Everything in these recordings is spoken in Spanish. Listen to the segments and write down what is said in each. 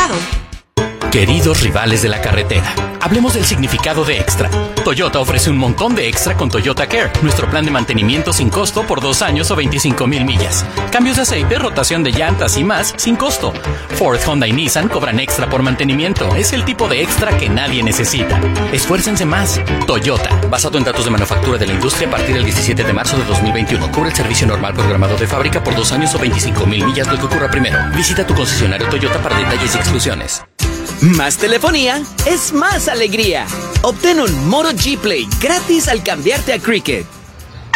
mercado. Queridos rivales de la carretera, hablemos del significado de extra. Toyota ofrece un montón de extra con Toyota Care, nuestro plan de mantenimiento sin costo por dos años o 25 mil millas. Cambios de aceite, rotación de llantas y más sin costo. Ford, Honda y Nissan cobran extra por mantenimiento. Es el tipo de extra que nadie necesita. Esfuércense más. Toyota, basado en datos de manufactura de la industria a partir del 17 de marzo de 2021. Cubre el servicio normal programado de fábrica por dos años o 25 mil millas, lo que ocurra primero. Visita tu concesionario Toyota para detalles y exclusiones. Más telefonía es más alegría. Obtén un Moto G Play gratis al cambiarte a Cricket.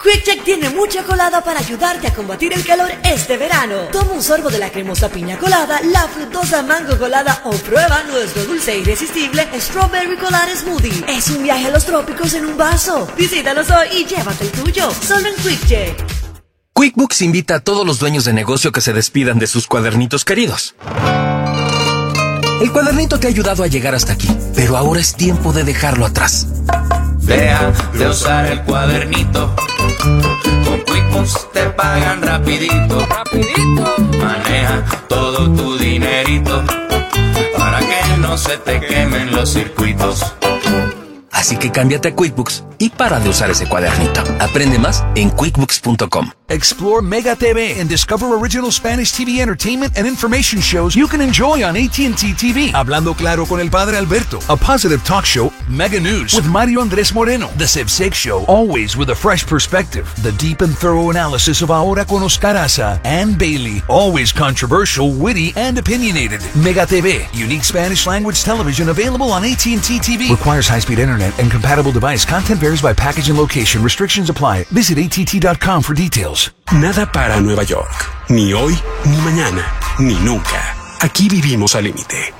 QuickCheck tiene mucha colada para ayudarte a combatir el calor este verano. Toma un sorbo de la cremosa piña colada, la frutosa mango colada o prueba nuestro dulce e irresistible Strawberry Colada Smoothie. Es un viaje a los trópicos en un vaso. Visítanos hoy y llévate el tuyo. Solo en QuickCheck. QuickBooks invita a todos los dueños de negocio que se despidan de sus cuadernitos queridos. El cuadernito te ha ayudado a llegar hasta aquí, pero ahora es tiempo de dejarlo atrás. Deja de usar el cuadernito. Con QuickBooks te pagan rapidito. Rapidito. Maneja todo tu dinerito para que no se te quemen los circuitos. Así que cámbiate a QuickBooks y para de usar ese cuadernito. Aprende más en quickbooks.com. Explore Mega TV and discover original Spanish TV entertainment and information shows you can enjoy on AT&T TV. Hablando claro con el padre Alberto, a positive talk show, Mega News with Mario Andrés Moreno, The Six Show, always with a fresh perspective, the deep and thorough analysis of Ahora con Oscar Asa and Bailey, always controversial, witty, and opinionated. Mega TV, unique Spanish language television available on AT&T TV. Requires high-speed internet and compatible device. Content varies by package and location. Restrictions apply. Visit att.com for details. Nada para Nueva York. Ni hoy, ni mañana, ni nunca. Aquí vivimos al límite.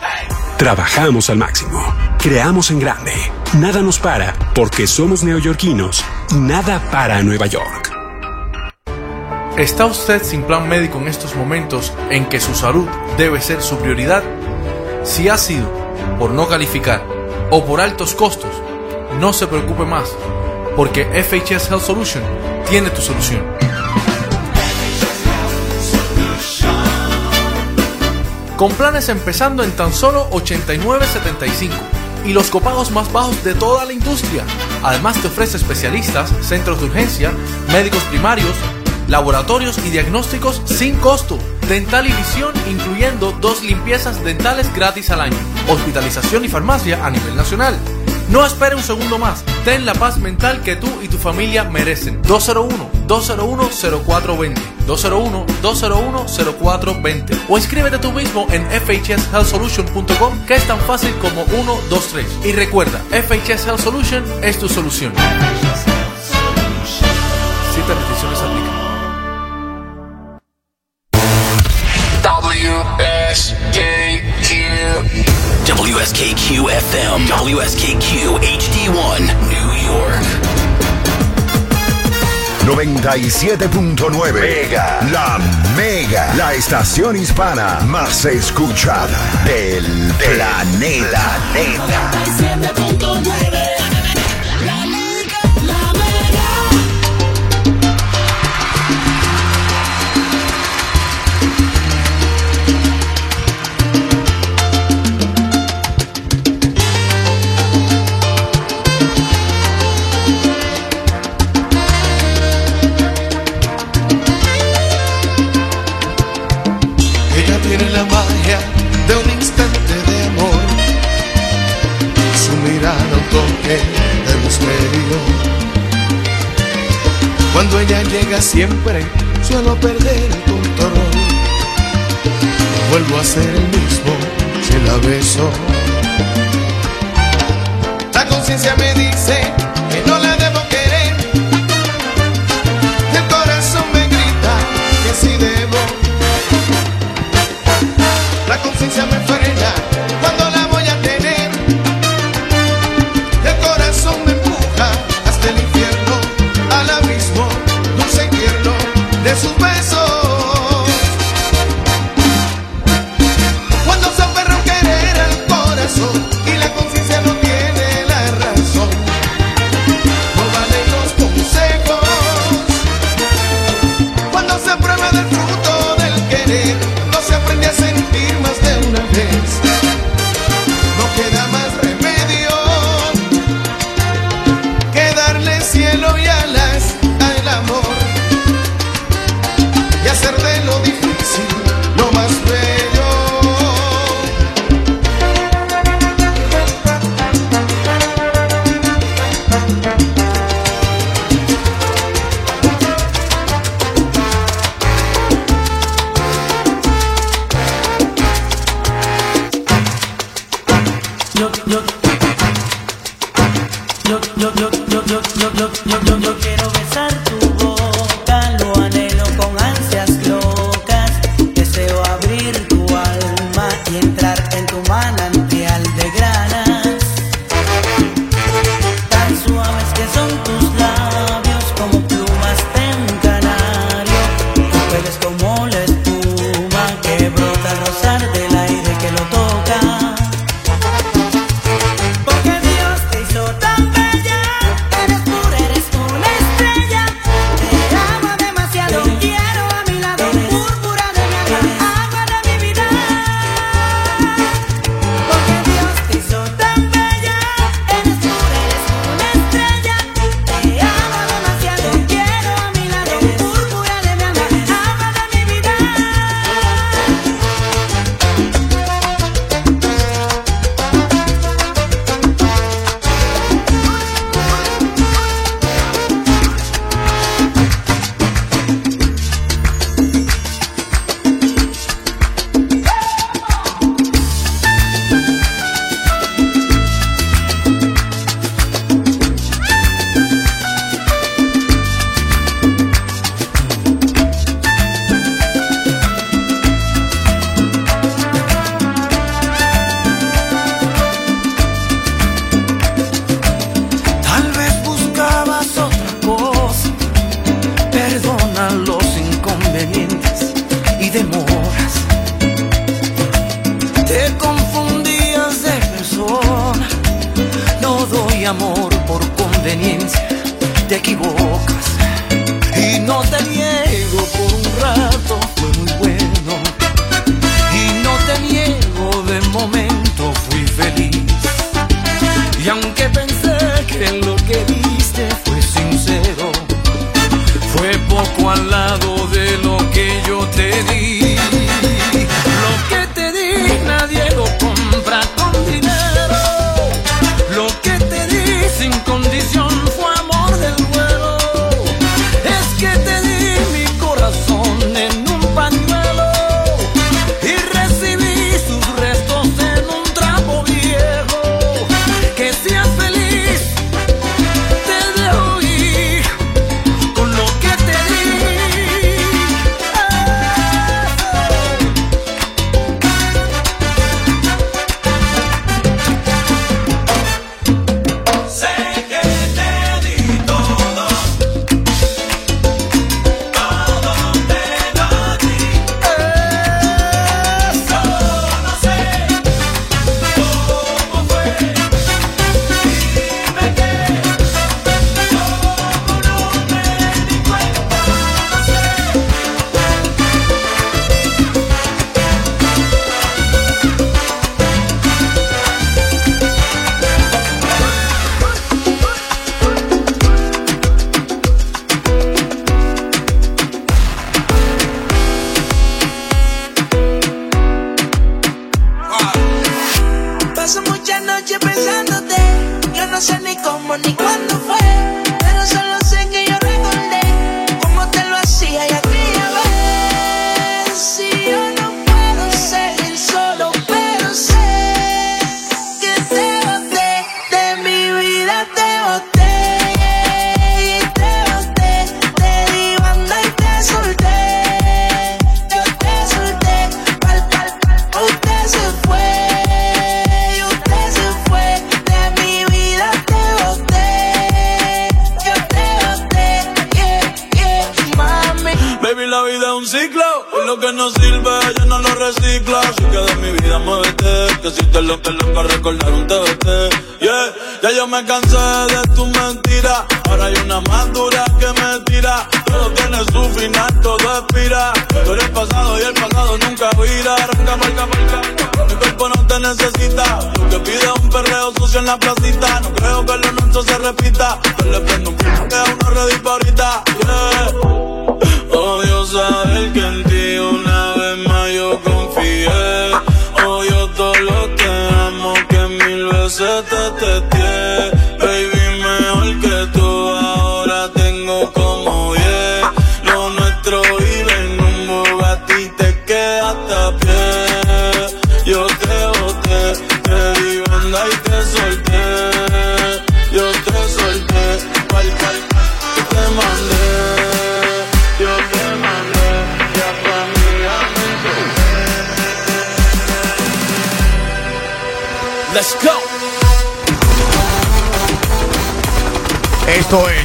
Trabajamos al máximo. Creamos en grande. Nada nos para porque somos neoyorquinos y nada para Nueva York. ¿Está usted sin plan médico en estos momentos en que su salud debe ser su prioridad? Si ha sido por no calificar o por altos costos, no se preocupe más, porque FHS Health Solution tiene tu solución. Con planes empezando en tan solo 89.75 y los copagos más bajos de toda la industria. Además te ofrece especialistas, centros de urgencia, médicos primarios, laboratorios y diagnósticos sin costo, dental y visión incluyendo dos limpiezas dentales gratis al año, hospitalización y farmacia a nivel nacional. No espere un segundo más. Ten la paz mental que tú y tu familia merecen. 201-201-0420. 201-201-0420. O inscríbete tú mismo en fhshealthsolution.com que es tan fácil como 1, 2, 3. Y recuerda, FHS Health Solution es tu solución. FM. WSKQ HD1. New York. 97.9 Mega. La Mega. La estación hispana más escuchada del planeta. planeta. 97.9 llega siempre, suelo perder el control. Vuelvo a ser el mismo si la beso. La conciencia me dice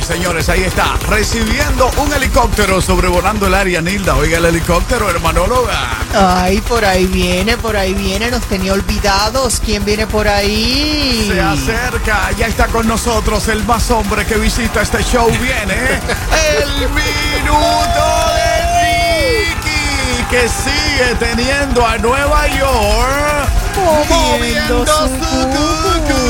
señores, ahí está, recibiendo un helicóptero sobrevolando el área Nilda. Oiga el helicóptero, hermanóloga. Ay, por ahí viene, por ahí viene, nos tenía olvidados. ¿Quién viene por ahí? Se acerca, ya está con nosotros el más hombre que visita este show. Viene el minuto de Ricky, que sigue teniendo a Nueva York moviendo su cucú.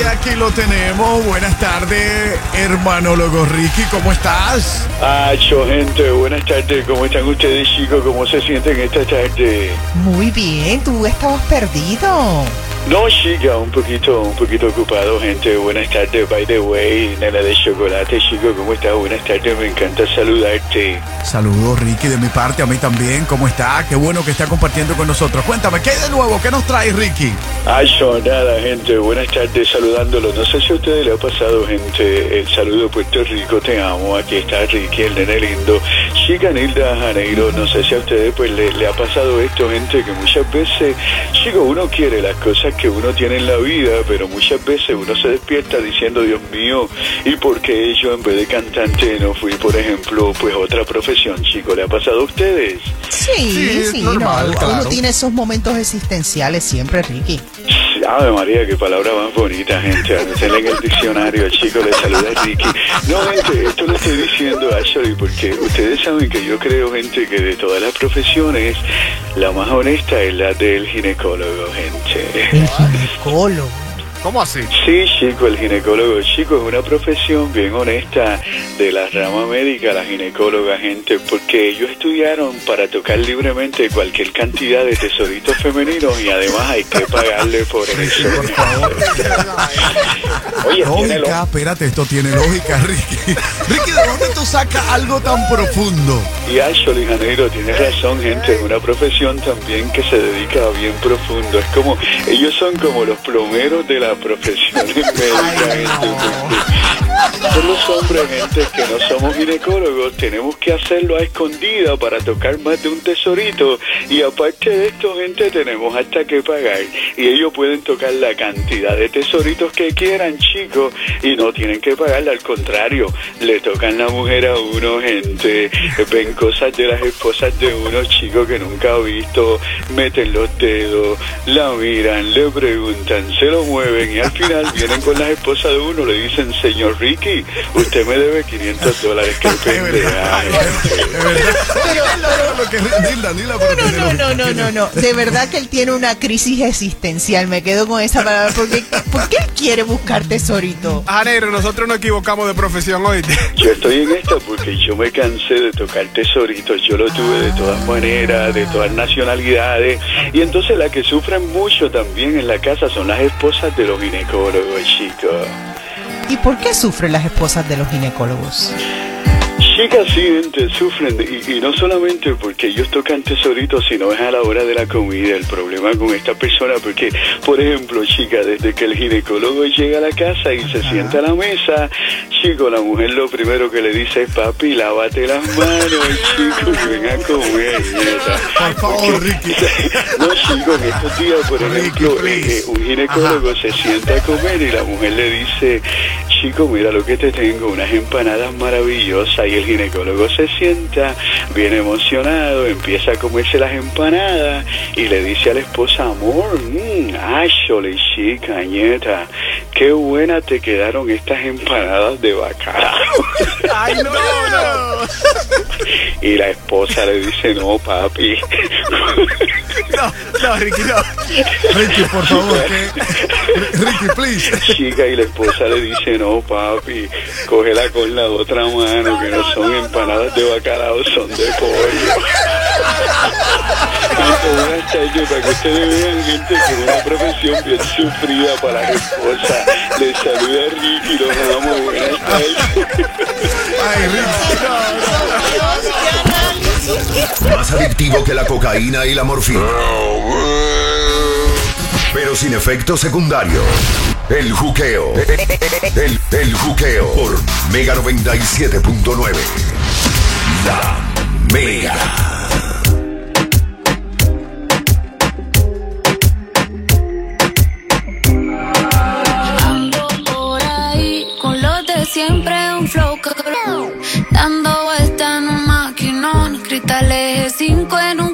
Y aquí lo tenemos. Buenas tardes, hermanólogo Ricky, ¿cómo estás? Hacho, gente, buenas tardes. ¿Cómo están ustedes, chicos? ¿Cómo se sienten esta tarde? Muy bien, tú estabas perdido. No, chica, un poquito, un poquito ocupado, gente. Buenas tardes, by the way. Nena de chocolate, chico, ¿cómo estás? Buenas tardes, me encanta saludarte. Saludos, Ricky, de mi parte, a mí también. ¿Cómo está? Qué bueno que está compartiendo con nosotros. Cuéntame, ¿qué hay de nuevo? ¿Qué nos trae, Ricky? Hacho, nada, gente. Buenas tardes, saludándolo. No sé si a ustedes le ha pasado, gente, el saludo Puerto Rico, te amo. Aquí está Ricky, el nene lindo. Chica Nilda Janeiro, no sé si a ustedes pues le, le ha pasado esto, gente, que muchas veces, chico, uno quiere las cosas que uno tiene en la vida, pero muchas veces uno se despierta diciendo, Dios mío, ¿y por qué yo en vez de cantante no fui, por ejemplo, pues otra profesión, chico? ¿Le ha pasado a ustedes? Sí, sí, no, uno tiene esos momentos existenciales siempre, Ricky. Ave María, qué palabra más bonita, gente. Anotenla en el diccionario, chicos. Les saluda Ricky. No, gente, esto lo estoy diciendo, Ashley, porque ustedes saben que yo creo, gente, que de todas las profesiones, la más honesta es la del ginecólogo, gente. El ginecólogo. ¿Cómo así? Sí, chico, el ginecólogo, chico, es una profesión bien honesta de la rama médica, la ginecóloga, gente, porque ellos estudiaron para tocar libremente cualquier cantidad de tesoritos femeninos y además hay que pagarle por eso. Oye, tiene lógica, espérate, esto tiene lógica, Ricky. Ricky, ¿de dónde tú sacas algo tan profundo? Y Ashley Janeiro tiene razón, gente, es una profesión también que se dedica a bien profundo. Es como, ellos son como los plomeros de la profesión. Los hombres, gente, que no somos ginecólogos, tenemos que hacerlo a escondida para tocar más de un tesorito. Y aparte de esto, gente, tenemos hasta que pagar. Y ellos pueden tocar la cantidad de tesoritos que quieran, chicos, y no tienen que pagarle. Al contrario, le tocan la mujer a uno, gente. Ven cosas de las esposas de uno, chicos, que nunca ha visto. Meten los dedos, la miran, le preguntan, se lo mueven y al final vienen con las esposas de uno, le dicen, señor Ricky, usted me debe 500 dólares. Que pendeja. No, no, no, no, no, no. De verdad que él tiene una crisis existencial. Me quedo con esa palabra. Porque, ¿Por qué él quiere buscar tesorito? Janero, nosotros nos equivocamos de profesión hoy. Yo estoy en esta porque yo me cansé de tocar tesoritos. Yo lo tuve de todas maneras, de todas nacionalidades. Y entonces la que sufren mucho también en la casa son las esposas de los ginecólogos, chicos. ¿Y por qué sufren las esposas de los ginecólogos? Chicas, sí, gente, sufren, y, y no solamente porque ellos tocan tesoritos, sino es a la hora de la comida el problema con esta persona, porque, por ejemplo, chica, desde que el ginecólogo llega a la casa y se sienta a la mesa, chico, la mujer lo primero que le dice es, papi, lávate las manos, chico, ven a comer, nieta. Por favor, Ricky. No, chico, en estos días, por ejemplo, eh, un ginecólogo se sienta a comer y la mujer le dice, chico, mira lo que te tengo, unas empanadas maravillosas, y el ginecólogo se sienta, bien emocionado, empieza a comerse las empanadas y le dice a la esposa, amor, mmm, Ashley, chica, nieta, qué buena te quedaron estas empanadas de bacalao. ¡Ay, no, no! Y la esposa le dice, no, papi. No, no, Ricky, no. Ricky, por favor, que... Ricky, please. Chica, y la esposa le dice, no, papi, cógela con la otra mano, que no son empanadas de bacalao, son de pollo. Buenas tardes, para que ustedes vean, gente, que una profesión bien sufrida para la esposa. Les saluda Ricky, los amo, buenas tardes. Ay, Más adictivo que la cocaína y la morfina. Pero sin efectos secundarios. El juqueo. El, el juqueo por Mega 97.9. La Mega. Siempre, un flow. Dando vuelta en un maquinón, cristales 5 en un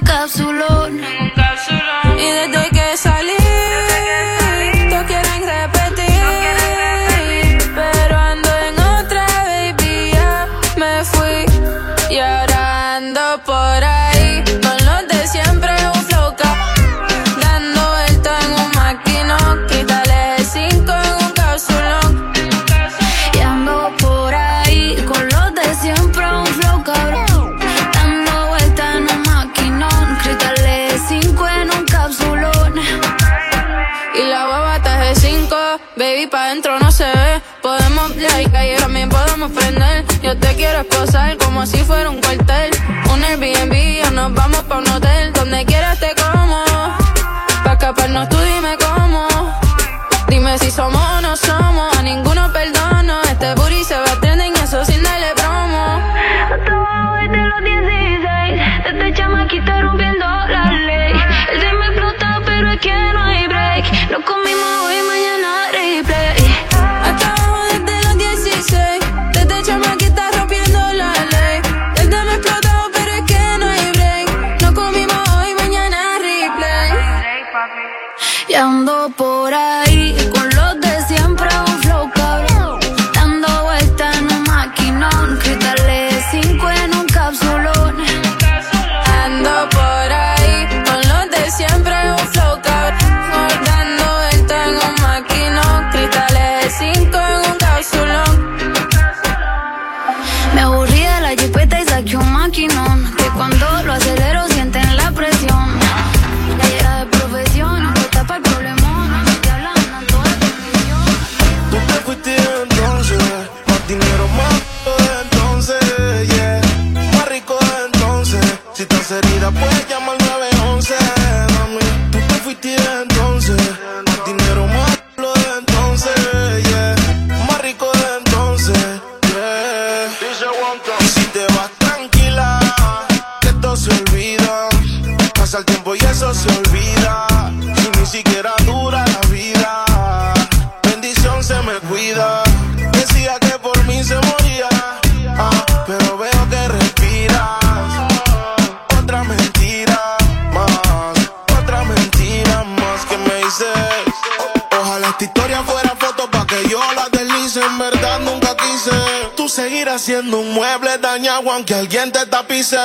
siendo un mueble dañado aunque alguien te tapice.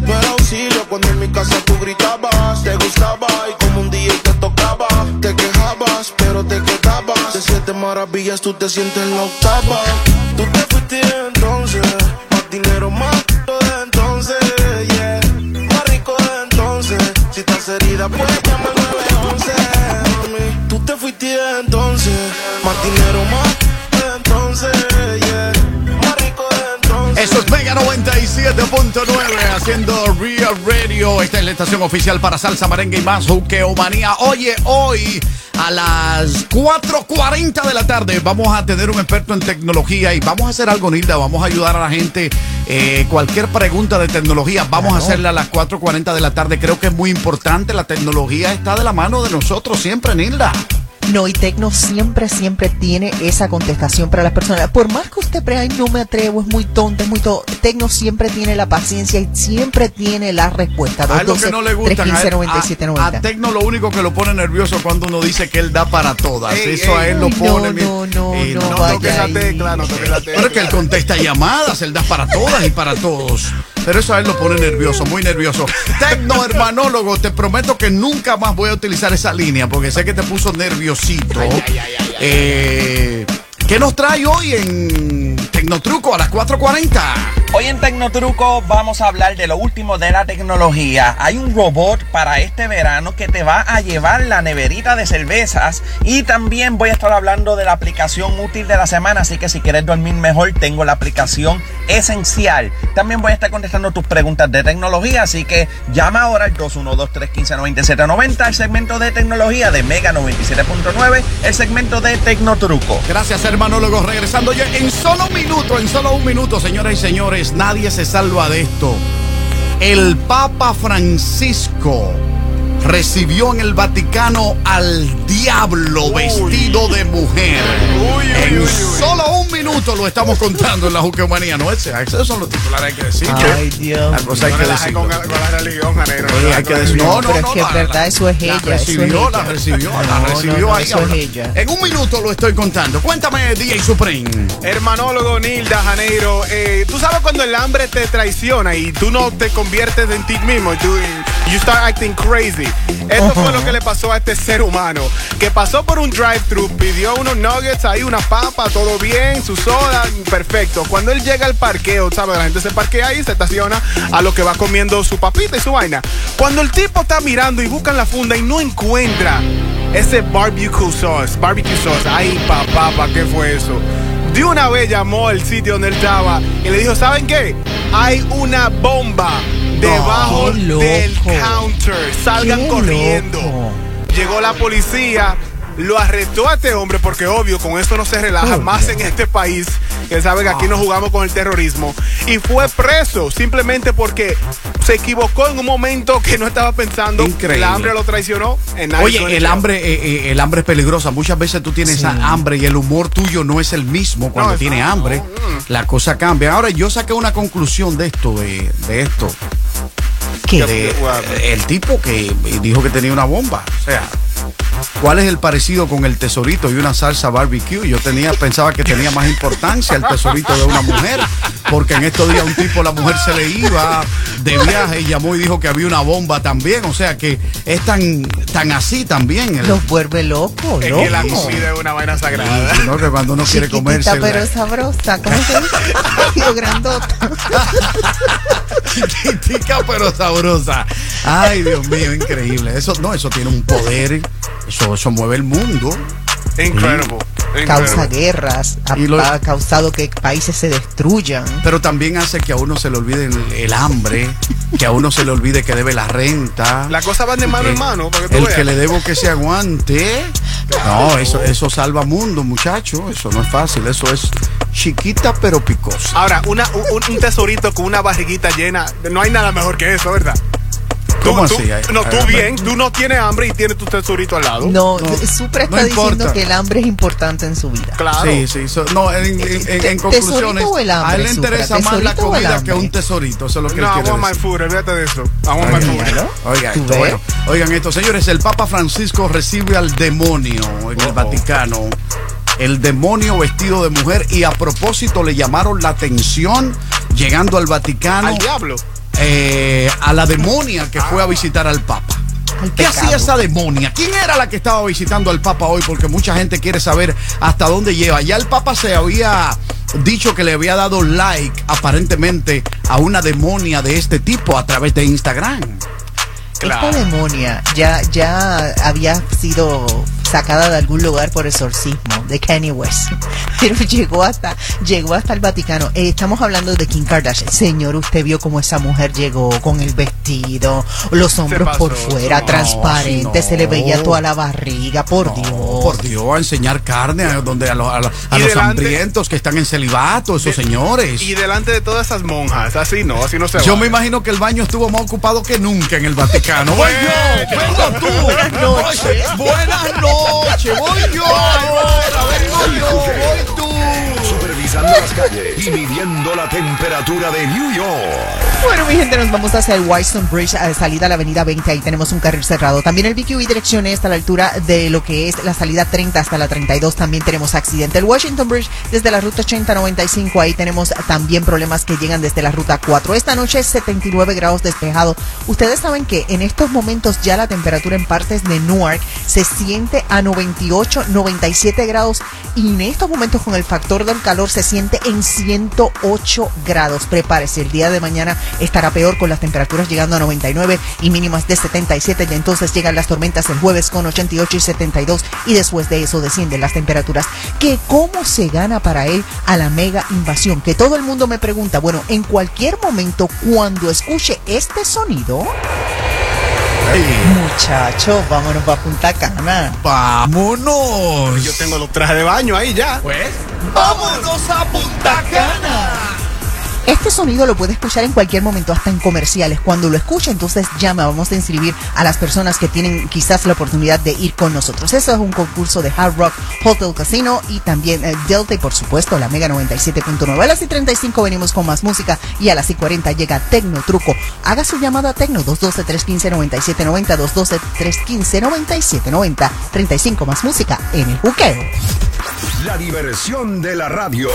No era auxilio cuando en mi casa tú gritabas. Te gustaba y como un día te tocaba. Te quejabas, pero te quedabas. De siete maravillas tú te sientes en la octava. Tú te fuiste entonces. Haciendo Real Radio. Esta es la estación oficial para salsa, merengue y más manía. Oye, hoy a las 4.40 de la tarde vamos a tener un experto en tecnología y vamos a hacer algo, Nilda. Vamos a ayudar a la gente. eh, cualquier pregunta de tecnología, vamos a hacerla a las 4.40 de la tarde. Creo que es muy importante. La tecnología está de la mano de nosotros siempre, Nilda. No, y Tecno siempre, siempre tiene esa contestación para las personas. Por más que usted crea, "Ay, no me atrevo, es muy tonto, es muy tonto. Tecno siempre tiene la paciencia y siempre tiene la respuesta. A lo que no le gusta 315 a, a Tecno lo único que lo pone nervioso cuando uno dice que él da para todas. Ey, Eso a ey, él lo pone. no, mi- no, no, no, No vaya toques la tecla, no toques la tecla. Pero es que él contesta llamadas, él da para todas y para todos. Pero eso a él lo pone nervioso, muy nervioso. Tecno hermanólogo, te prometo que nunca más voy a utilizar esa línea porque sé que te puso nerviosito. Eh, ¿Qué nos trae hoy en Tecnotruco a las 4.40? Hoy en Tecnotruco vamos a hablar de lo último de la tecnología. Hay un robot para este verano que te va a llevar la neverita de cervezas y también voy a estar hablando de la aplicación útil de la semana, así que si quieres dormir mejor tengo la aplicación esencial. También voy a estar contestando tus preguntas de tecnología, así que llama ahora al 212-315-9790 el segmento de tecnología de Mega 97.9, el segmento de Tecnotruco. Gracias, hermanólogos. Regresando ya en solo un en solo un minuto, señoras y señores, nadie se salva de esto. El Papa Francisco recibió en el Vaticano al diablo vestido de mujer. en solo un minuto lo estamos contando en la Juqueomanía. No, ese, esos son los titulares, hay que decir. Ay, Dios La cosa hay que decirlo. con, con la religión, hay que decir, no, no, pero no, es que no, es verdad, la- eso es la ella. es recibió, la recibió, la recibió ahí. eso es ahora. ella. En un minuto lo estoy contando. Cuéntame, DJ Supreme. Hermanólogo Nilda Janeiro, eh, tú sabes cuando el hambre te traiciona y tú no te conviertes en ti mismo, you start acting crazy. Esto fue lo que le pasó a este ser humano, que pasó por un drive-thru, pidió unos nuggets, ahí una papa, todo bien, su soda, perfecto. Cuando él llega al parqueo, ¿sabes? La gente se parquea ahí, se estaciona a lo que va comiendo su papita y su vaina. Cuando el tipo está mirando y busca en la funda y no encuentra ese barbecue sauce, barbecue sauce, ay papá, ¿para qué fue eso? De una vez llamó al sitio donde él estaba y le dijo, ¿saben qué? Hay una bomba debajo del counter. Salgan Qué corriendo. loco. Llegó la policía, lo arrestó a este hombre porque obvio con esto no se relaja más en este país. Que sabe que aquí no jugamos con el terrorismo. Y fue preso simplemente porque se equivocó en un momento que no estaba pensando. Increíble. El hambre lo traicionó. He's Oye, el hambre, eh, eh, el hambre es peligrosa. Muchas veces tú tienes Sí. hambre y el humor tuyo no es el mismo cuando No, tienes no, hambre. La cosa cambia. Ahora yo saqué una conclusión de esto, de, de esto. ¿Qué? De, el tipo que dijo que tenía una bomba. O sea, ¿cuál es el parecido con el tesorito y una salsa barbecue? Yo tenía, pensaba que tenía más importancia el tesorito de una mujer, porque en estos días un tipo, la mujer se le iba de viaje y llamó y dijo que había una bomba también. O sea que es tan, tan así también. El, Los vuelve locos, Es que la comida es una vaina sagrada. Sí, ¿no? que cuando uno quiere comerse. pero sabrosa. ¿Cómo se dice? Grandota. Chiquitica pero sabrosa. Ay, Dios mío, increíble. Eso no, eso tiene un poder. Eso, eso mueve el mundo. Incredible. Causa guerras. Ha, Y lo- ha causado que países se destruyan. Pero también hace que a uno se le olvide el, el hambre, que a uno se le olvide que debe la renta. La cosa van de mano Eh, en mano, para que tú El veas. que le debo que se aguante. No, eso, eso salva mundo, muchacho. Eso no es fácil. Eso es chiquita pero picosa. Ahora, una, un, un tesorito con una barriguita llena, no hay nada mejor que eso, ¿verdad? Tú- ¿Cómo tú- así? No, tú bien, tú no tienes hambre y tienes tu tesorito al lado. No, Supra está no diciendo que el hambre es importante en su vida. Claro. Sí, sí. so- no, en, en- en- en ¿Tesorito conclusiones, o el hambre, a él le Supra? interesa más la ¿Tesorito o el comida que un tesorito. Eso es lo que No, él I my decir. food, olvídate de eso. I want my food. Oigan ¿Tú esto, bueno, oigan esto, señores, el Papa Francisco recibe al demonio en el Vaticano. El demonio vestido de mujer y a propósito le llamaron la atención llegando al Vaticano Al diablo. Eh, a la demonia que fue a visitar al Papa. ¿Qué hacía esa demonia? ¿Quién era la que estaba visitando al Papa hoy? Porque mucha gente quiere saber hasta dónde lleva. Ya el Papa se había dicho que le había dado like aparentemente a una demonia de este tipo a través de Instagram. Esta demonia ya, ya había sido sacada de algún lugar por exorcismo de Kanye West. Pero llegó hasta, llegó hasta el Vaticano. Eh, estamos hablando de Kim Kardashian. Señor, usted vio cómo esa mujer llegó con el vestido, los hombros pasó, por fuera, no, transparente, se le veía toda la barriga, por Dios. Por Dios, a enseñar carne a, donde, a, los- a los- a los delante- hambrientos que están en celibato, esos señores. Y delante de todas esas monjas, así no, así no se Yo va. me imagino que el baño estuvo más ocupado que nunca en el Vaticano. Yo, vengo tú. Buenas noches. Buenas noches. Noche. Voy yo. Vengo yo. Voy tú. Y midiendo la temperatura de New York. Bueno, mi gente, nos vamos hacia el Whitestone Bridge, a salida a la avenida 20, ahí tenemos un carril cerrado. También el BQE dirección este a la altura de lo que es la salida 30 hasta la 32, también tenemos accidente. El Washington Bridge desde la ruta 80-95, ahí tenemos también problemas que llegan desde la ruta 4. Esta noche es 79 grados despejado. Ustedes saben que en estos momentos ya la temperatura en partes de Newark se siente a 98, 97 grados y en estos momentos con el factor del calor se siente en 108 grados. Prepárese, el día de mañana estará peor con las temperaturas llegando a 99 y mínimas de 77 y entonces llegan las tormentas el jueves con 88 y 72 y después de eso descienden las temperaturas. Que cómo se gana para él a la mega invasión, que todo el mundo me pregunta, bueno, en cualquier momento cuando escuche este sonido... Muchacho, vámonos para Punta Cana. Vámonos. Yo tengo los trajes de baño ahí ya. Pues, vámonos a Punta Cana. Este sonido lo puede escuchar en cualquier momento, hasta en comerciales. Cuando lo escuche, entonces llama. Vamos a inscribir a las personas que tienen quizás la oportunidad de ir con nosotros. Eso es un concurso de Hard Rock Hotel Casino y también eh, Delta y por supuesto la Mega 97.9. A las y 35 venimos con más música y a las y 40 llega Tecno Truco. Haga su llamada a Tecno 212-315-9790, 212-315-9790. 35 más música en el juqueo. La diversión de la radio.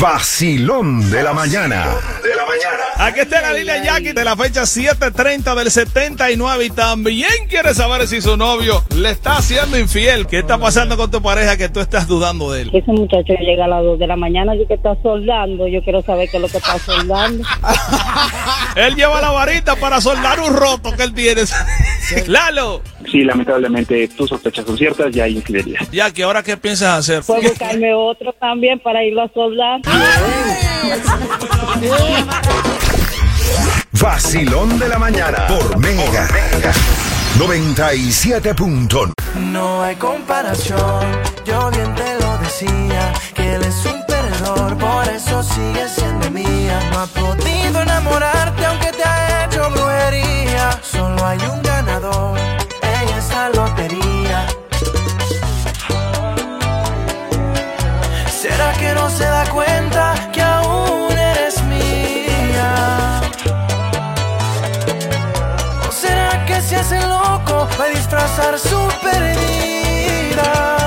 Vacilón de la mañana. De la mañana. Aquí está la línea Jackie de la fecha 7:30 del 79 y también quiere saber si su novio le está haciendo infiel. ¿Qué está pasando con tu pareja que tú estás dudando de él? Ese muchacho llega a las 2 de la mañana y que está soldando. Yo quiero saber qué es lo que está soldando. Él lleva la varita para soldar un roto que él tiene. Lalo. Sí, lamentablemente tus sospechas son ciertas, ya hay infidelidad. Jackie, ¿ahora qué piensas hacer? Puedo buscarme otro también para irlo a soldar. Vacilón de la mañana por Mega. 97 punto. No hay comparación, yo bien te lo decía, que él es un perdedor, por eso sigue siendo mía. No ha podido enamorarte aunque te ha hecho brujería, solo hay un se da cuenta que aún eres mía? ¿O será que se hace loco para disfrazar su pérdida?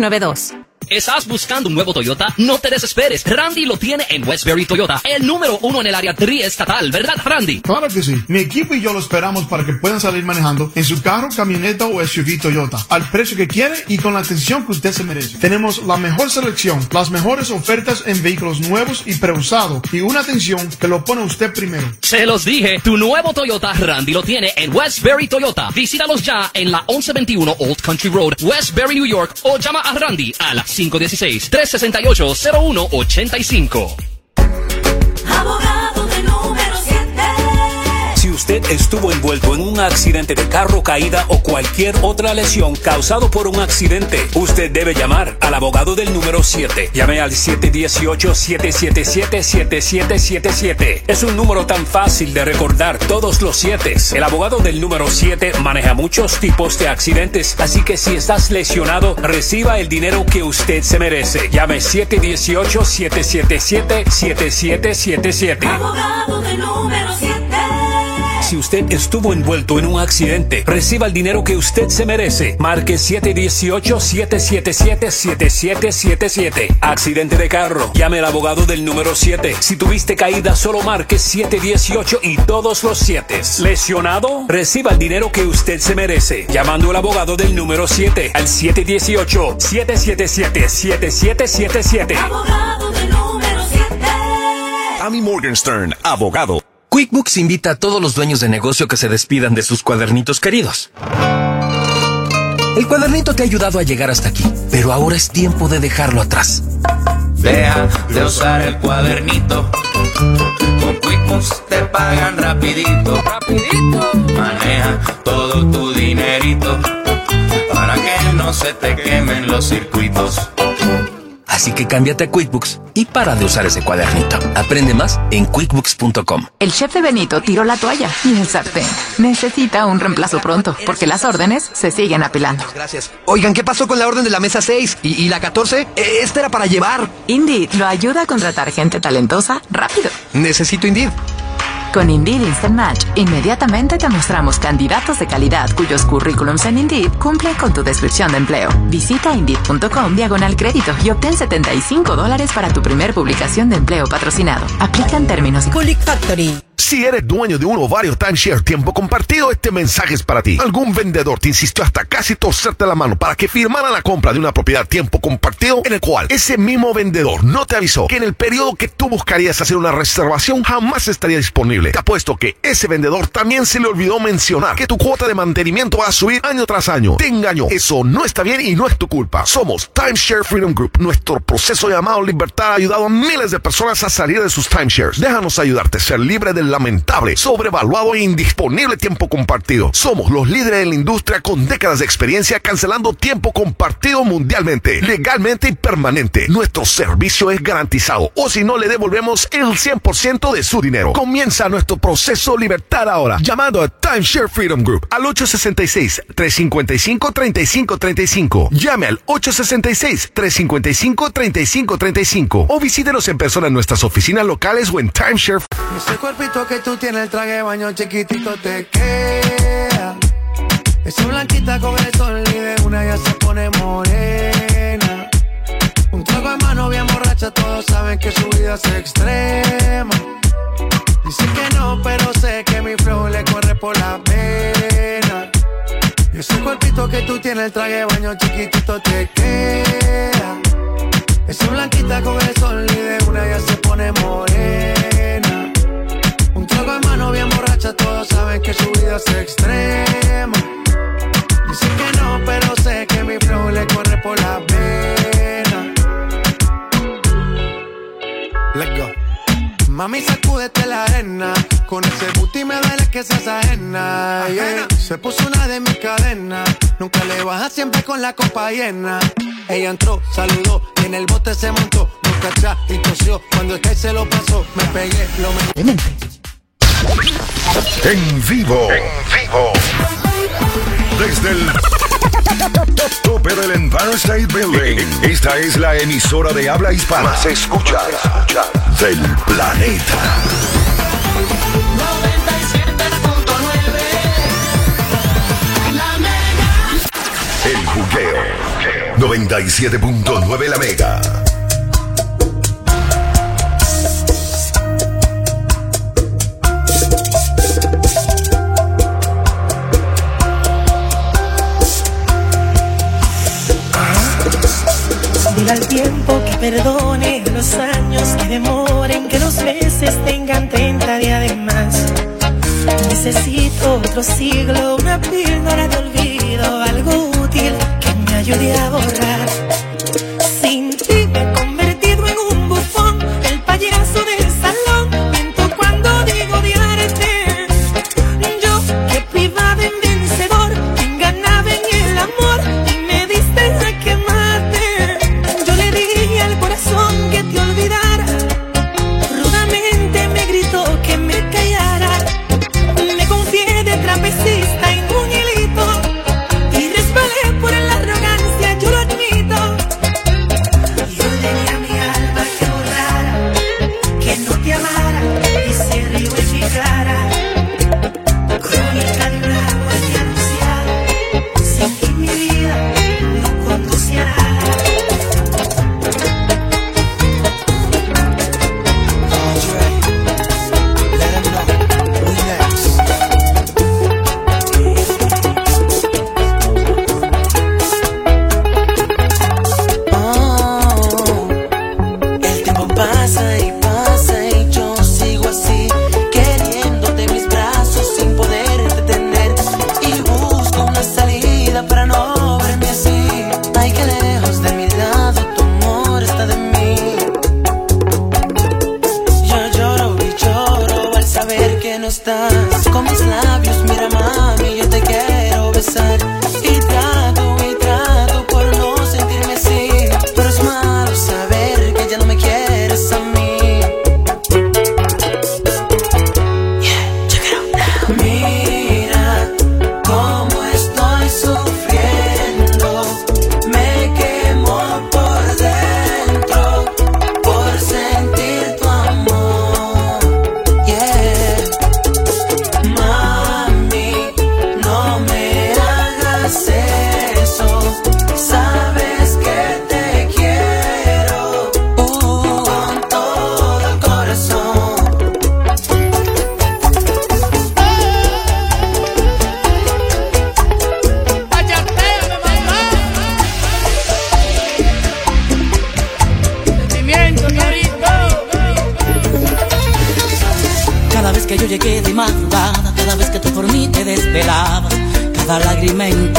692. ¿Estás buscando un nuevo Toyota? No te desesperes. Randy lo tiene en Westbury Toyota, el número uno en el área triestatal, ¿verdad, Randy? Claro que sí. Mi equipo y yo lo esperamos para que puedan salir manejando en su carro, camioneta o SUV Toyota al precio que quiere y con la atención que usted se merece. Tenemos la mejor selección, las mejores ofertas en vehículos nuevos y preusados y una atención que lo pone usted primero. Se los dije, tu nuevo Toyota Randy lo tiene en Westbury Toyota. Visítalos ya en la 1121 Old Country Road, Westbury, New York o llama a Randy a la 3516 368 0185. Usted estuvo envuelto en un accidente de carro, caída o cualquier otra lesión causado por un accidente, usted debe llamar al abogado del número 7. Llame al 718-777-7777. Es un número tan fácil de recordar todos los 7. El abogado del número 7 maneja muchos tipos de accidentes, así que si estás lesionado, reciba el dinero que usted se merece. Llame 718-777-7777. Abogado del número 7. Si usted estuvo envuelto en un accidente, reciba el dinero que usted se merece. Marque 718-777-7777. Accidente de carro. Llame al abogado del número 7. Si tuviste caída, solo marque 718 y todos los 7. Lesionado, reciba el dinero que usted se merece. Llamando al abogado del número 7 al 718-777-7777. Abogado del número 7. Amy Morgenstern, abogado. QuickBooks invita a todos los dueños de negocio que se despidan de sus cuadernitos queridos. El cuadernito te ha ayudado a llegar hasta aquí, pero ahora es tiempo de dejarlo atrás. Deja de usar el cuadernito. Con QuickBooks te pagan rapidito. Rapidito. Maneja todo tu dinerito. Para que no se te quemen los circuitos. Así que cámbiate a QuickBooks y para de usar ese cuadernito. Aprende más en quickbooks.com. El chef de Benito tiró la toalla y el sartén. Necesita un reemplazo pronto, porque las órdenes se siguen apilando. Gracias. Oigan, ¿qué pasó con la orden de la mesa 6? ¿Y, y la 14? Eh, Esta era para llevar. Indeed lo ayuda a contratar gente talentosa rápido. Necesito Indeed. Con Indeed Instant Match, inmediatamente te mostramos candidatos de calidad cuyos currículums en Indeed cumplen con tu descripción de empleo. Visita Indeed.com diagonal crédito y obtén 75 dólares para tu primer publicación de empleo patrocinado. Aplican términos y... Factory. Si eres dueño de uno o varios timeshare tiempo compartido, este mensaje es para ti. Algún vendedor te insistió hasta casi torcerte la mano para que firmara la compra de una propiedad tiempo compartido en el cual ese mismo vendedor no te avisó que en el periodo que tú buscarías hacer una reservación jamás estaría disponible. Te apuesto que ese vendedor también se le olvidó mencionar que tu cuota de mantenimiento va a subir año tras año. Te engañó. Eso no está bien y no es tu culpa. Somos Timeshare Freedom Group. Nuestro proceso llamado Libertad ha ayudado a miles de personas a salir de sus timeshares. Déjanos ayudarte a ser libre del lamentable, sobrevaluado e indisponible tiempo compartido. Somos los líderes en la industria con décadas de experiencia cancelando tiempo compartido mundialmente, legalmente y permanente. Nuestro servicio es garantizado o si no le devolvemos el 100% de su dinero. Comienza nuestro proceso libertad ahora, llamando a Timeshare Freedom Group al 866-355-3535. Llame al 866-355-3535 o visítenos en persona en nuestras oficinas locales o en Timeshare. Ese cuerpito que tú tienes, el traje baño chiquitito te queda. Esa blanquita con el sol y de una ya se pone morena. Un trago de mano bien borracha, todos saben que su vida es extrema. Dice que no, pero sé que mi flow le corre por la pena. Y ese cuerpito que tú tienes, el traje baño chiquitito te queda. Esa blanquita con el sol y de una ya se pone morena. Un trago de mano bien borracha, todos saben que su vida es extrema. Dice que no, pero sé que mi flow le corre por la pena. Let's go. Mami, sacúdete la arena. Con ese booty me duele que seas ajena. yeah. Se puso una de mis cadenas. Nunca le baja siempre con la copa llena. Ella entró, saludó y en el bote se montó. Nunca atrás y tosió. Cuando el que se lo pasó, me pegué, lo me. En vivo. En vivo. Desde el tope del Empire State Building. Esta es la emisora de habla hispana. Más escuchada del planeta. 97.9 La Mega. El juqueo. 97.9 la mega. Al tiempo que perdone los años que demoren, que los meses tengan 30 días de más. Necesito otro siglo, una píldora de olvido, algo útil que me ayude a borrar.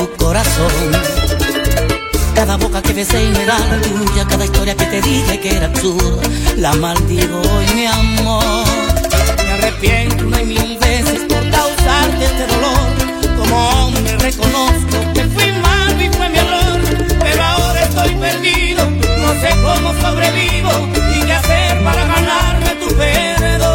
Tu corazón. Cada boca que besé y me da la tuya, cada historia que te dije que era absurda, la maldigo hoy, mi amor. Me arrepiento una y mil veces por causarte este dolor. Como hombre reconozco que fui mal y fue mi error, pero ahora estoy perdido, no sé cómo sobrevivo y qué hacer para ganarme tu perdón.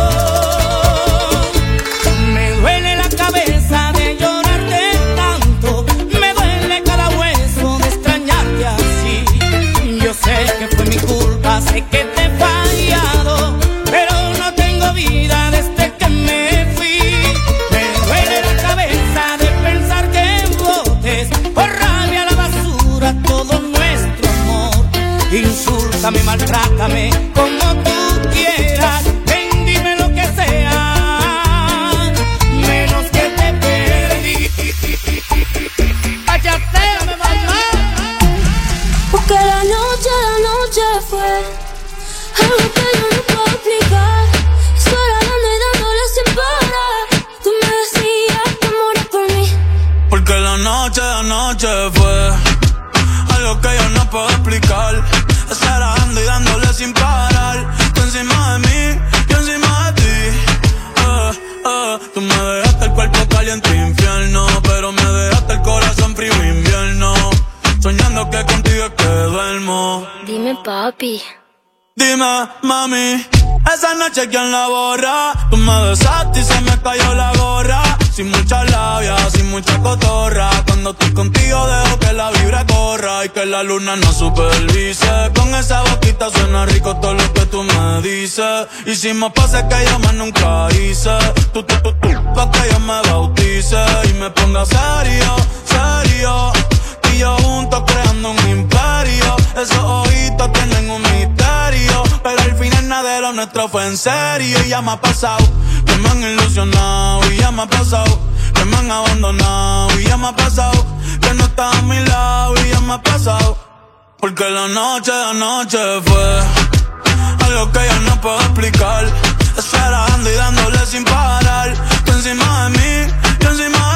Dime, mami, esa noche quién la borra. Tú me besaste y se me cayó la gorra. Sin mucha labia, sin mucha cotorra. Cuando estoy contigo dejo que la vibra corra y que la luna no supervise. Con esa boquita suena rico todo lo que tú me dices. Hicimos pases que yo más nunca hice. Tú, tú, tú, tú, pa' que yo me bautice y me ponga serio, serio. Tú y yo juntos creando un Esos ojitos tienen un misterio. Pero al final nada de lo nuestro fue en serio. Y ya me ha pasado que me han ilusionado. Y ya me ha pasado que me han abandonado. Y ya me ha pasado que no estás a mi lado. Y ya me ha pasado. Porque la noche, la noche fue algo que yo no puedo explicar. Esperando y dándole sin parar. Tú encima de mí, yo encima de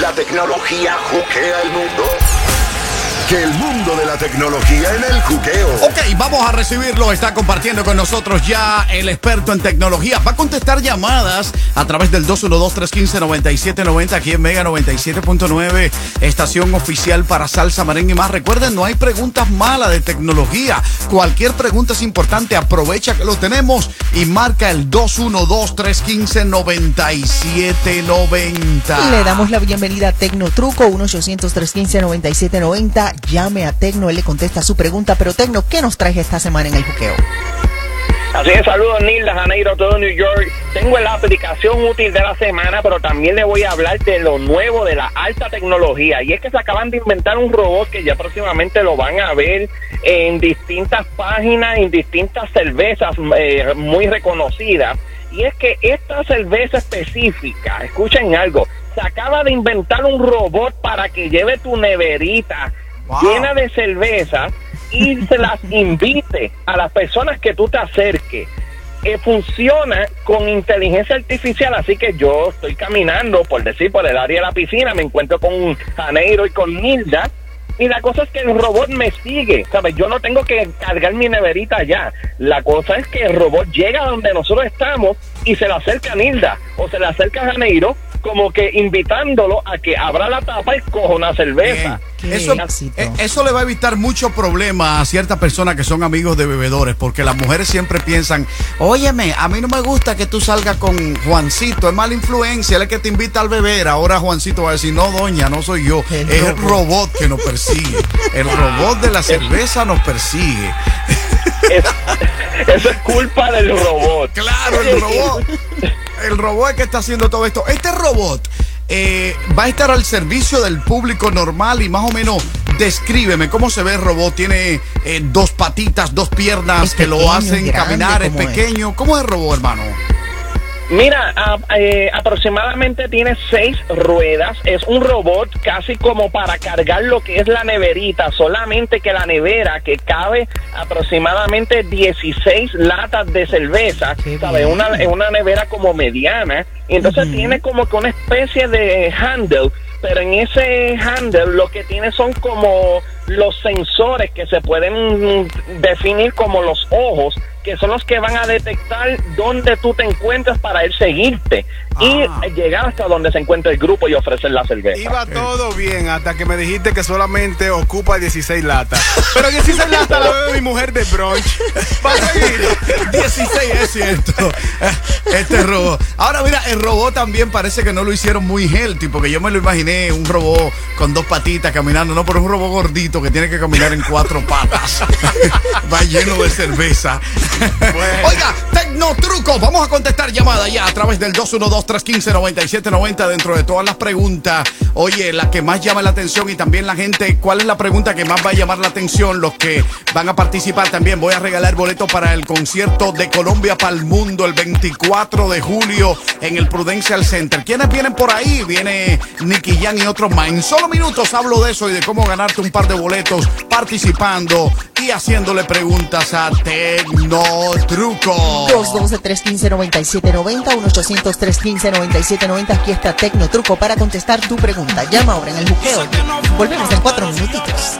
La tecnología juquea el mundo. El mundo de la tecnología en el juqueo. Ok, vamos a recibirlo. Está compartiendo con nosotros ya el experto en tecnología. Va a contestar llamadas a través del 212-315-9790 aquí en Mega 97.9, estación oficial para salsa, merengue y más. Recuerden, no hay preguntas malas de tecnología. Cualquier pregunta es importante. Aprovecha que lo tenemos y marca el 212-315-9790. Le damos la bienvenida a Tecnotruco, 1-800-315-9790. Llame a Tecno, él le contesta su pregunta. Pero Tecno, ¿qué nos trae esta semana en el buqueo? Así es, saludos Nilda, Janeiro, todo New York. Tengo la aplicación útil de la semana, pero también le voy a hablar de lo nuevo de la alta tecnología. Y es que se acaban de inventar un robot que ya próximamente lo van a ver en distintas páginas, en distintas cervezas eh, muy reconocidas. Y es que esta cerveza específica, escuchen algo, se acaba de inventar un robot para que lleve tu neverita llena de cerveza y se las invite a las personas que tú te acerques. Eh, funciona con inteligencia artificial, así que yo estoy caminando, por decir, por el área de la piscina, me encuentro con Janeiro y con Nilda, y la cosa es que el robot me sigue, ¿sabes? Yo no tengo que cargar mi neverita allá. La cosa es que el robot llega donde nosotros estamos y se le acerca a Nilda o se le acerca a Janeiro como que invitándolo a que abra la tapa y coja una cerveza. Eso, eh, eso le va a evitar mucho problema a ciertas personas que son amigos de bebedores, porque las mujeres siempre piensan, óyeme, a mí no me gusta que tú salgas con Juancito, es mala influencia, él es el que te invita al beber. Ahora Juancito va a decir, no, doña, no soy yo, es el robot que nos persigue. El robot de la cerveza nos persigue. Eso es culpa del robot. Claro, el robot. El robot es que está haciendo todo esto. Este robot eh, va a estar al servicio del público normal y más o menos descríbeme cómo se ve el robot. Tiene eh, dos patitas, dos piernas Es que lo hacen caminar, es ¿cómo es? pequeño. ¿Cómo es el robot, hermano? Mira, a- eh, aproximadamente tiene seis ruedas. Es un robot casi como para cargar lo que es la neverita. Solamente que la nevera que cabe aproximadamente 16 latas de cerveza. ¿sabes? Una, es una nevera como mediana. Y entonces tiene como que una especie de handle. Pero en ese handle lo que tiene son como los sensores que se pueden definir como los ojos, que son los que van a detectar dónde tú te encuentras para él seguirte y llegar hasta donde se encuentra el grupo y ofrecer la cerveza. Iba todo bien hasta que me dijiste que solamente ocupa 16 latas. Pero 16 latas la bebe mi mujer de brunch. Va a seguir. 16 es cierto. Este robot. Ahora mira, el robot también parece que no lo hicieron muy healthy, porque yo me lo imaginé un robot con dos patitas caminando, no, pero un robot gordito que tiene que caminar en cuatro patas. Va lleno de cerveza. Oiga, Tecnotruco, vamos a contestar llamada ya a través del 212-315-9790 dentro de todas las preguntas. Oye, la que más llama la atención y también la gente, ¿cuál es la pregunta que más va a llamar la atención? Los que van a participar también. Voy a regalar boletos para el concierto de Colombia para el Mundo el 24 de julio en el Prudential Center. ¿Quiénes vienen por ahí? Viene Nicky Jan y otros más. En solo minutos hablo de eso y de cómo ganarte un par de boletos participando y haciéndole preguntas a Tecnotruco. 212-315-9790, 1-800-315-9790. Aquí está Tecnotruco para contestar tu pregunta. Llama ahora en el buqueo. Volvemos en cuatro minutitos.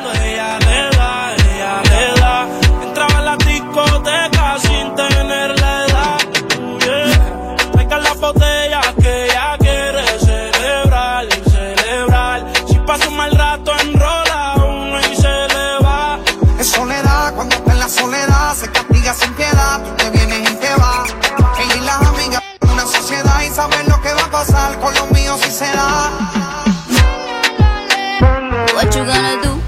Da. What you gonna do?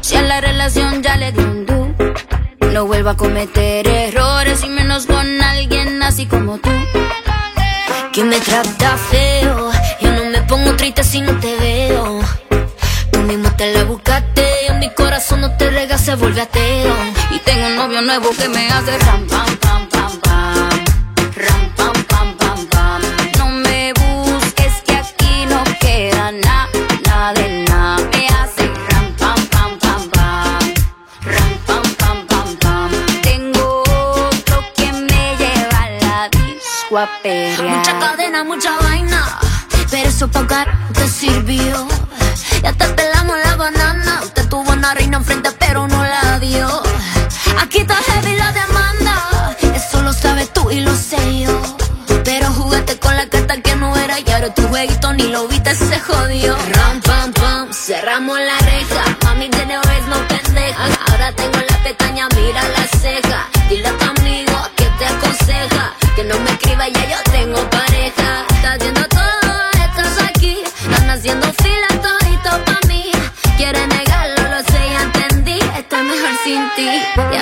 Si a la relación ya le di un do. No vuelva a cometer errores y menos con alguien así como tú. Que me trata feo. Yo no me pongo triste si no te veo. Tú mismo te la buscaste. En mi corazón no te rega, se vuelve ateo. Y tengo un novio nuevo que me hace ram, pam, pam. Mucha cadena, mucha vaina. Pero eso pa' hogar te sirvió. Ya te pelamos la banana. Usted tuvo una reina enfrente, pero no la dio. Aquí está heavy la demanda. Eso lo sabes tú y lo sé yo. Pero jugaste con la carta que no era y ahora tu jueguito ni lo viste, se jodió. Ram, pam, pam, cerramos la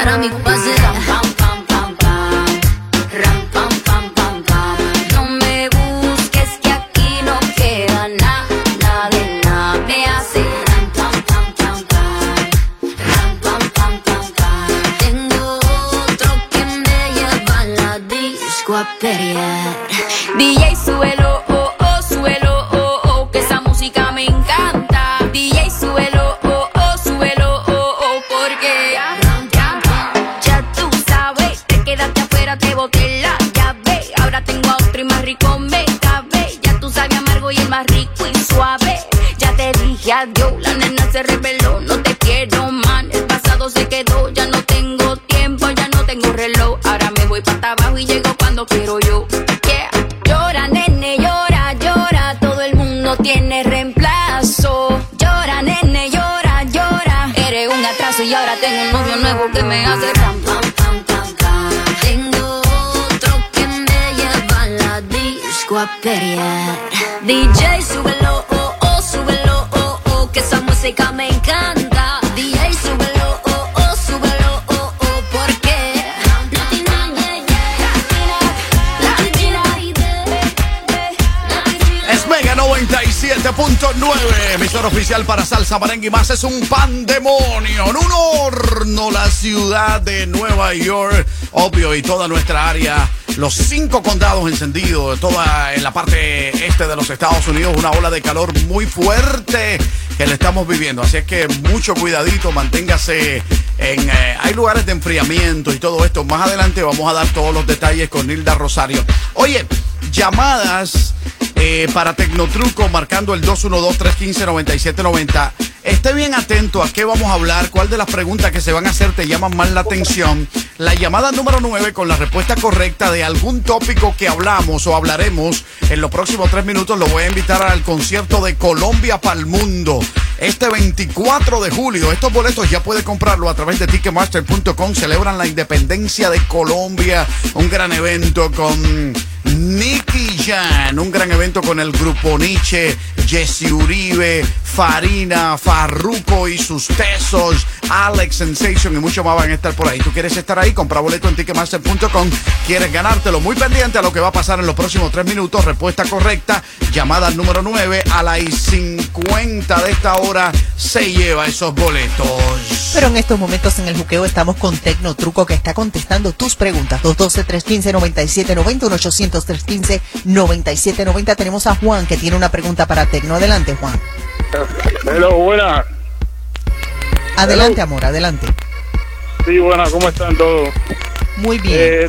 Y ahora mi DJ, súbelo, oh, oh, súbelo, oh, oh, que esa música me encanta. DJ, súbelo, oh, oh, súbelo, oh, oh, porque. Es Mega 97.9, emisor oficial para salsa, merengue y más. Es un pandemonio, en un horno, la ciudad de Nueva York, obvio, y toda nuestra área. Los cinco condados encendidos, toda en la parte este de los Estados Unidos, una ola de calor muy fuerte que le estamos viviendo. Así es que mucho cuidadito, manténgase en... eh, hay lugares de enfriamiento y todo esto. Más adelante vamos a dar todos los detalles con Nilda Rosario. Oye, llamadas eh, para Tecnotruco marcando el 212-315-9790. Esté bien atento a qué vamos a hablar, cuál de las preguntas que se van a hacer te llaman más la atención. La llamada número 9 con la respuesta correcta de algún tópico que hablamos o hablaremos en los próximos tres minutos lo voy a invitar al concierto de Colombia para el Mundo. Este 24 de julio, estos boletos ya puede comprarlo a través de ticketmaster.com. Celebran la independencia de Colombia, un gran evento con Nicky Un gran evento con el grupo Nietzsche, Jesse Uribe, Farina, Farruko y sus tesos, Alex Sensation y mucho más van a estar por ahí. ¿Tú quieres estar ahí? Compra boleto en ticketmaster.com. ¿Quieres ganártelo? Muy pendiente a lo que va a pasar en los próximos tres minutos. Respuesta correcta, llamada número 9 a las 50 de esta hora se lleva esos boletos. Pero en estos momentos en el juqueo estamos con Tecno Truco que está contestando tus preguntas. 212-315-9790, 1-800-315-9790. Tenemos a Juan que tiene una pregunta para Tecno. Adelante, Juan. Hello, buena. Adelante, amor, adelante. Sí, buena, ¿cómo están todos? Muy bien. Eh,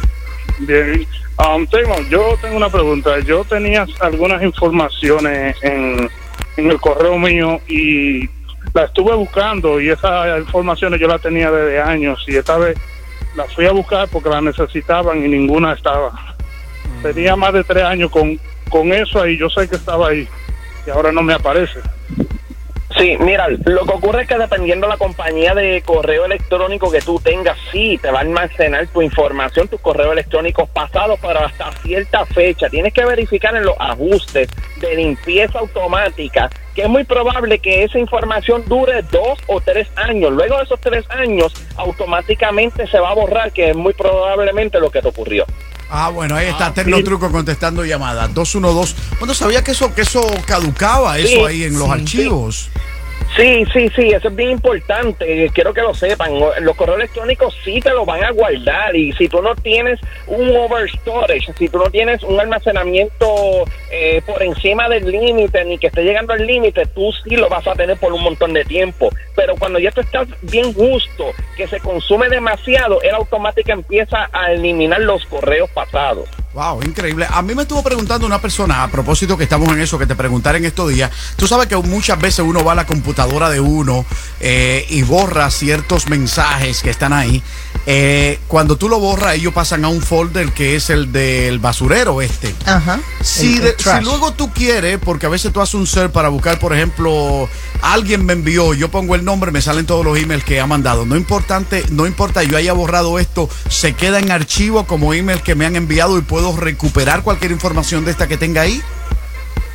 bien. Um, tengo, yo tengo una pregunta. Yo tenía algunas informaciones en, en el correo mío y la estuve buscando y esas informaciones yo las tenía desde años y esta vez las fui a buscar porque las necesitaban y ninguna estaba. Tenía más de tres años con, con eso ahí, yo sé que estaba ahí y ahora no me aparece. Sí, mira, lo que ocurre es que dependiendo de la compañía de correo electrónico que tú tengas, sí, te va a almacenar tu información, tus correos electrónicos pasados, pero hasta cierta fecha. Tienes que verificar en los ajustes de limpieza automática que es muy probable que esa información dure dos o tres años. Luego de esos tres años, automáticamente se va a borrar, que es muy probablemente lo que te ocurrió. Ah, bueno, ahí está Tecno Truco contestando llamadas. 212. Bueno, sabía que eso, que eso caducaba, eso Sí, ahí en los sí, archivos. Sí, sí, sí, eso es bien importante. Quiero que lo sepan. Los correos electrónicos sí te lo van a guardar. Y si tú no tienes un overstorage, si tú no tienes un almacenamiento eh, por encima del límite, ni que esté llegando al límite, tú sí lo vas a tener por un montón de tiempo. Pero cuando ya tú estás bien justo, que se consume demasiado, él automáticamente empieza a eliminar los correos pasados. Wow, increíble. A mí me estuvo preguntando una persona, a propósito que estamos en eso, que te preguntaré en estos días. Tú sabes que muchas veces uno va a la computadora de uno eh, y borra ciertos mensajes que están ahí. Eh, cuando tú lo borras, ellos pasan a un folder que es el del basurero este. Ajá. Si, El- de- el trash. si luego tú quieres, porque a veces tú haces un search para buscar, por ejemplo, alguien me envió, yo pongo el nombre, me salen todos los emails que ha mandado. No importante, no importa yo haya borrado esto, se queda en archivo como email que me han enviado y puedo recuperar cualquier información de esta que tenga ahí.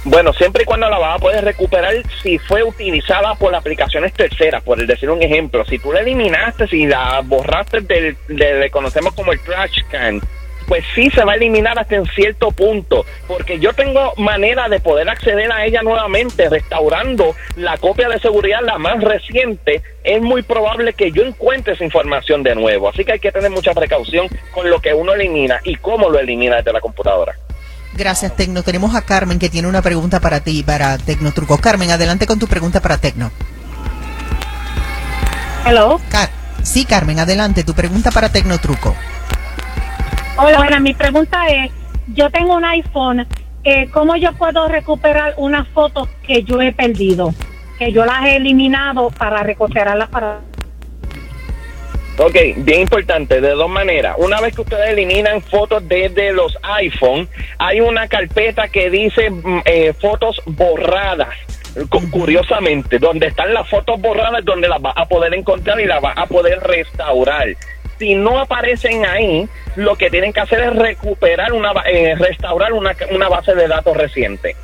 Bueno, siempre y cuando la vas a poder recuperar si fue utilizada por aplicaciones terceras, por decir un ejemplo. Si tú la eliminaste, si la borraste del le conocemos como el trash can, pues sí se va a eliminar hasta en cierto punto, porque yo tengo manera de poder acceder a ella nuevamente, restaurando la copia de seguridad, la más reciente, es muy probable que yo encuentre esa información de nuevo, así que hay que tener mucha precaución con lo que uno elimina y cómo lo elimina desde la computadora. Gracias, Tecno. Tenemos a Carmen que tiene una pregunta para ti, para Tecno Truco. Carmen, adelante con tu pregunta para Tecno. Hello. sí, Carmen, adelante, tu pregunta para Tecno Truco. Hola, bueno, mi pregunta es, yo tengo un iPhone, eh, ¿cómo yo puedo recuperar unas fotos que yo he perdido? Que yo las he eliminado para recuperarlas para... Ok, bien importante, de dos maneras. Una vez que ustedes eliminan fotos desde los iPhone, hay una carpeta que dice mm, eh, fotos borradas. Cu- Curiosamente, donde están las fotos borradas, donde las vas a poder encontrar y las vas a poder restaurar. Si no aparecen ahí, lo que tienen que hacer es recuperar una, eh, restaurar una, una base de datos reciente.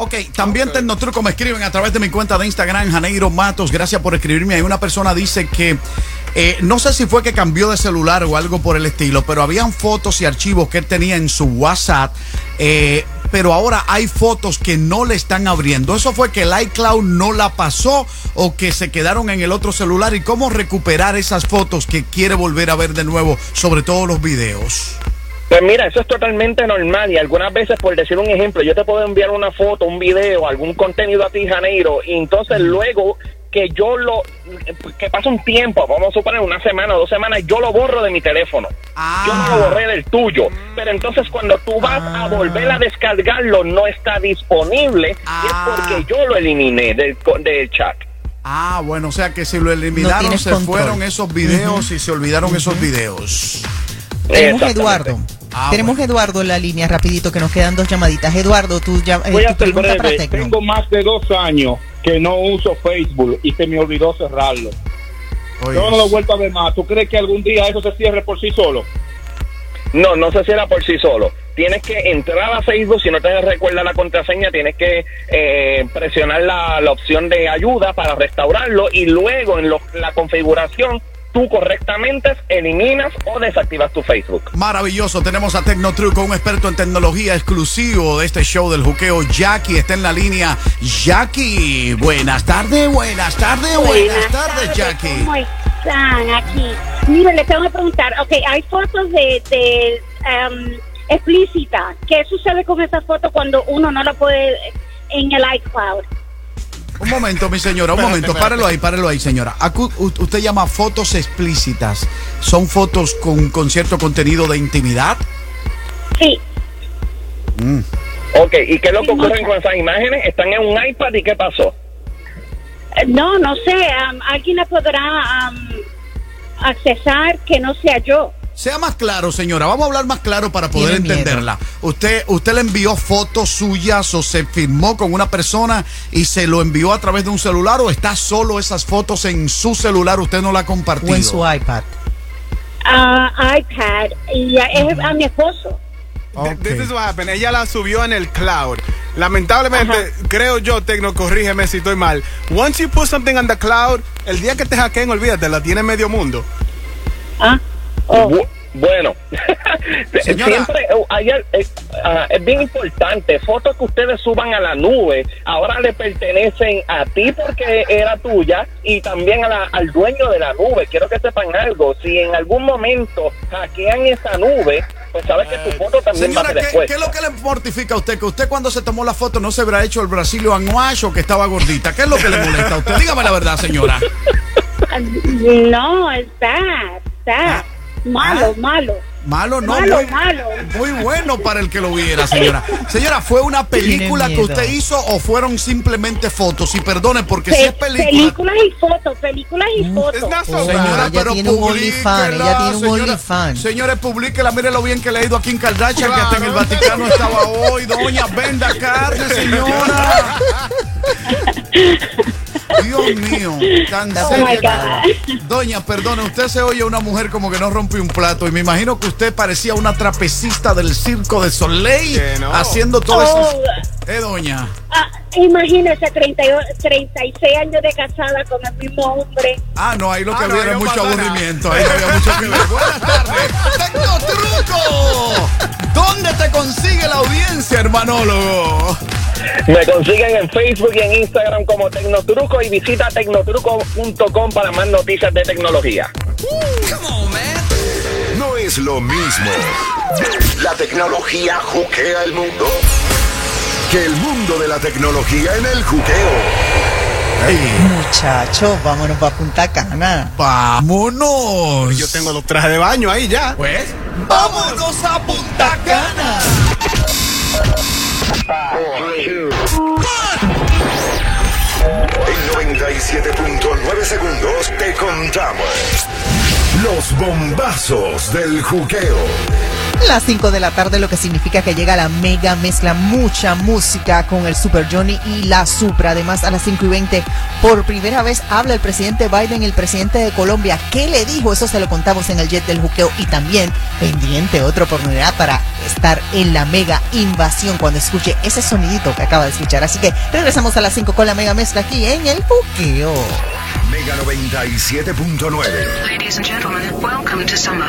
Ok, también Tecnotruco me escriben a través de mi cuenta de Instagram, Janeiro Matos. Gracias por escribirme. Hay una persona dice que eh, no sé si fue que cambió de celular o algo por el estilo, pero habían fotos y archivos que él tenía en su WhatsApp. eh, pero ahora hay fotos que no le están abriendo. ¿Eso fue que el iCloud no la pasó o que se quedaron en el otro celular? ¿Y cómo recuperar esas fotos que quiere volver a ver de nuevo, sobre todo los videos? Pues mira, eso es totalmente normal y algunas veces, por decir un ejemplo, yo te puedo enviar una foto, un video, algún contenido a ti, Janeiro, y entonces luego que yo lo, que pasa un tiempo, vamos a suponer una semana o dos semanas, yo lo borro de mi teléfono. Yo no lo borré del tuyo. Pero entonces cuando tú vas a volver a descargarlo, no está disponible y es porque yo lo eliminé del, co- del chat. Ah, bueno, o sea que si lo eliminaron, se control. fueron esos videos y se olvidaron esos videos. Tenemos a Eduardo. Tenemos a Eduardo en la línea, rapidito, que nos quedan dos llamaditas. Eduardo, tu, llam- eh, Voy a ser pregunta para breve. Tecno. Tengo más de dos años que no uso Facebook y se me olvidó cerrarlo. Yo no lo he vuelto a ver más. ¿Tú crees que algún día eso se cierre por sí solo? No, no se cierra por sí solo. Tienes que entrar a Facebook, si no te recuerda la contraseña, tienes que eh, presionar la, la opción de ayuda para restaurarlo y luego en lo- la configuración tú correctamente eliminas o desactivas tu Facebook. Maravilloso, tenemos a Tecnotruco, un experto en tecnología exclusivo de este show del juqueo. Jackie está en la línea. Jackie, buenas tardes, buenas tardes, buenas, tardes, Jackie. ¿Cómo están aquí? Mire, le tengo que preguntar, ok, hay fotos de, de em, explícita. ¿Qué sucede con esa foto cuando uno no la puede en el iCloud? Un momento, mi señora, un momento, párelo ahí, párelo ahí, señora. Acu- usted llama fotos explícitas. ¿Son fotos con, con cierto contenido de intimidad? Sí. Mm. Ok, ¿y qué es lo que ocurre con esas imágenes? ¿Están en un iPad y qué pasó? Eh, No, no sé, alguien la podrá em, accesar que no sea yo. Sea más claro, señora. Vamos a hablar más claro para poder Tiene miedo. entenderla. Usted, usted le envió fotos suyas o se firmó con una persona y se lo envió a través de un celular o está solo esas fotos en su celular. Usted no la ha compartido. O en su iPad. Ah, iPad y es a mi esposo. This is what happened. Ella la subió en el cloud. Lamentablemente, creo yo, Tecno, corrígeme si estoy mal. Once you put something on the cloud, el día que te hackeen, olvídate, la tiene medio mundo. Ah. Bu- bueno, Señora. siempre eh, hay eh, ah, es bien importante. Fotos que ustedes suban a la nube ahora le pertenecen a ti porque era tuya y también a la- al dueño de la nube. Quiero que sepan algo. Si en algún momento hackean esa nube, pues sabes que tu foto también va a Señora, ser ¿qué, qué es lo que le mortifica a usted? Que usted cuando se tomó la foto no se habrá hecho el Brasilio Wash o que estaba gordita. ¿Qué es lo que le molesta a usted? Dígame la verdad, señora. No, es bad, Malo, malo. Malo no, Malo, muy, malo. muy bueno para el que lo viera, señora. Señora, ¿fue una película que usted hizo o fueron simplemente fotos? Y perdone, porque si es película. películas y fotos, películas y fotos. Señora, ella pero tiene un OnlyFans, ella tiene un señora, OnlyFans. Señores, publíquela, mire lo bien que le ha ido aquí en Kardashian, que hasta en el Vaticano estaba hoy. Doña, venda carne, señora. Dios mío, tan Oh seria. Doña, perdone, usted se oye una mujer como que no rompe un plato y me imagino que usted parecía una trapecista del circo de Soleil haciendo todo eso. Oh. Eh, doña. Ah, imagínese, 32 36 años de casada con el mismo hombre. Ah, no, ahí lo que Ah, había era no mucho aburrimiento. Ahí había mucho que ver. Buenas tardes. ¡Tecnotruco! ¿Dónde te consigue la audiencia, hermanólogo? Me consiguen en Facebook y en Instagram como Tecnotruco y visita tecnotruco.com para más noticias de tecnología. No es lo mismo. La tecnología juquea el mundo que el mundo de la tecnología en el juqueo. Muchachos, vámonos para Punta Cana. ¡Vámonos! Yo tengo los trajes de baño ahí ya. Pues, ¡vámonos a Punta Cana! En 97.9 segundos te contamos los bombazos del juqueo. Las 5 de la tarde, lo que significa que llega la mega mezcla, mucha música con el Super Johnny y la Supra. Además, a las 5 y 20, por primera vez habla el presidente Biden, el presidente de Colombia. ¿Qué le dijo? Eso se lo contamos en el Jet del Juqueo. Y también, pendiente, otra oportunidad para estar en la mega invasión cuando escuche ese sonidito que acaba de escuchar. Así que regresamos a las 5 con la mega mezcla aquí en el Juqueo. Mega 97.9. Ladies and gentlemen, welcome to summer.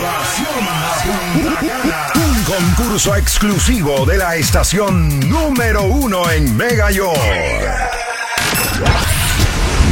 Un concurso exclusivo de la estación número uno en Mega York.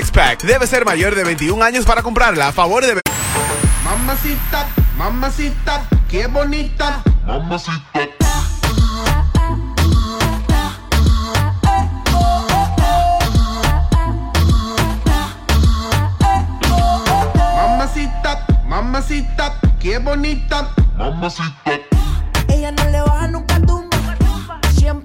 six pack. Debe ser mayor de 21 años para comprarla. A favor de Mamacita, mamacita, qué bonita. Mamacita. Mamacita, mamacita, qué bonita. Mamacita.